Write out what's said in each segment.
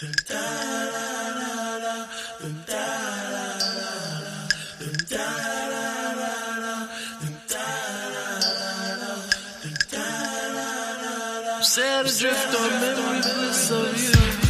Sad adrift on memory of you.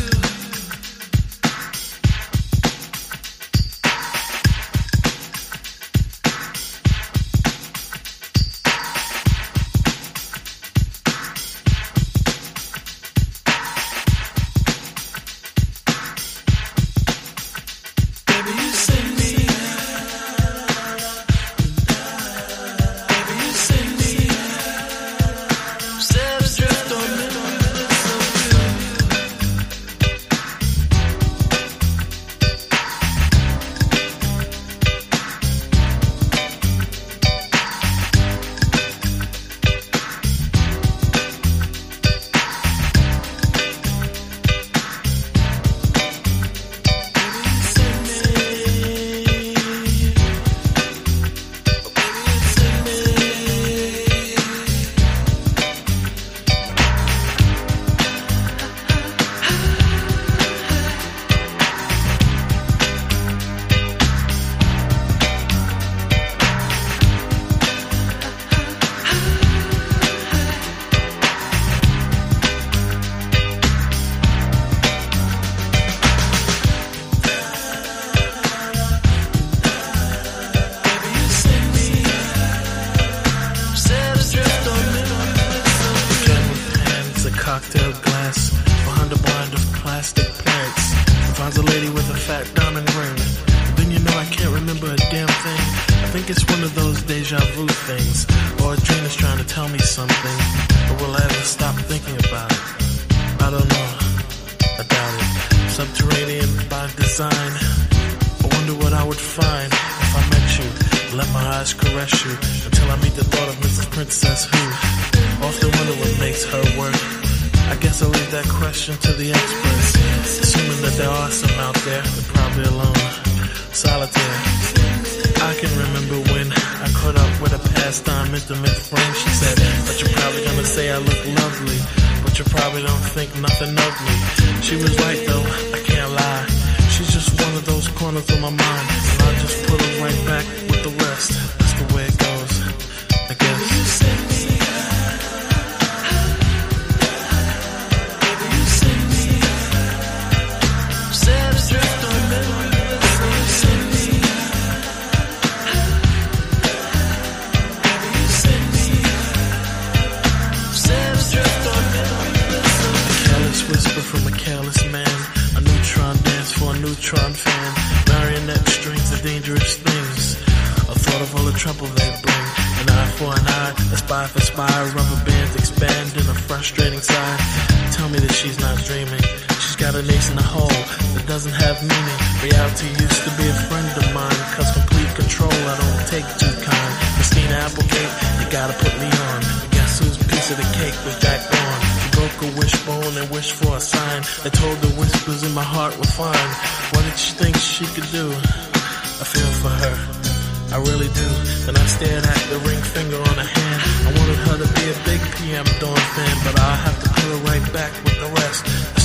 Cocktail glass behind a blind of plastic plants. Finds a lady with a fat diamond ring. Then you know I can't remember a damn thing. I think it's one of those deja vu things, or a dream is trying to tell me something. But will I ever stop thinking about it? I don't know. I doubt it. Subterranean by design. I wonder what I would find if I met you. Let my eyes caress you until I meet the thought of Mrs. Princess who that question to the experts. Assuming that there are some out there, they're probably alone, solitaire. I can remember when I caught up with a pastime intimate friend. She said, but you're probably gonna say I look lovely, but you probably don't think nothing of me. She was right though, I can't lie. She's just one of those corners of my mind, and I just put her right back with the rest. That's the way it goes, whisper from a careless man. A neutron dance for a neutron fan. Marionette strings are dangerous things. A thought of all the trouble they bring. An eye for an eye, a spy for spy. Rubber bands expand in a frustrating sigh. Tell me that she's not dreaming. She's got an ace in the hole that doesn't have meaning. Reality used to be a friend of mine. Wished for a sign. I told the whispers in my heart were fine. What did she think she could do? I feel for her. I really do. Then I stared at the ring finger on her hand. I wanted her to be a big PM Dawn fan, but I'll have to put her right back with the rest.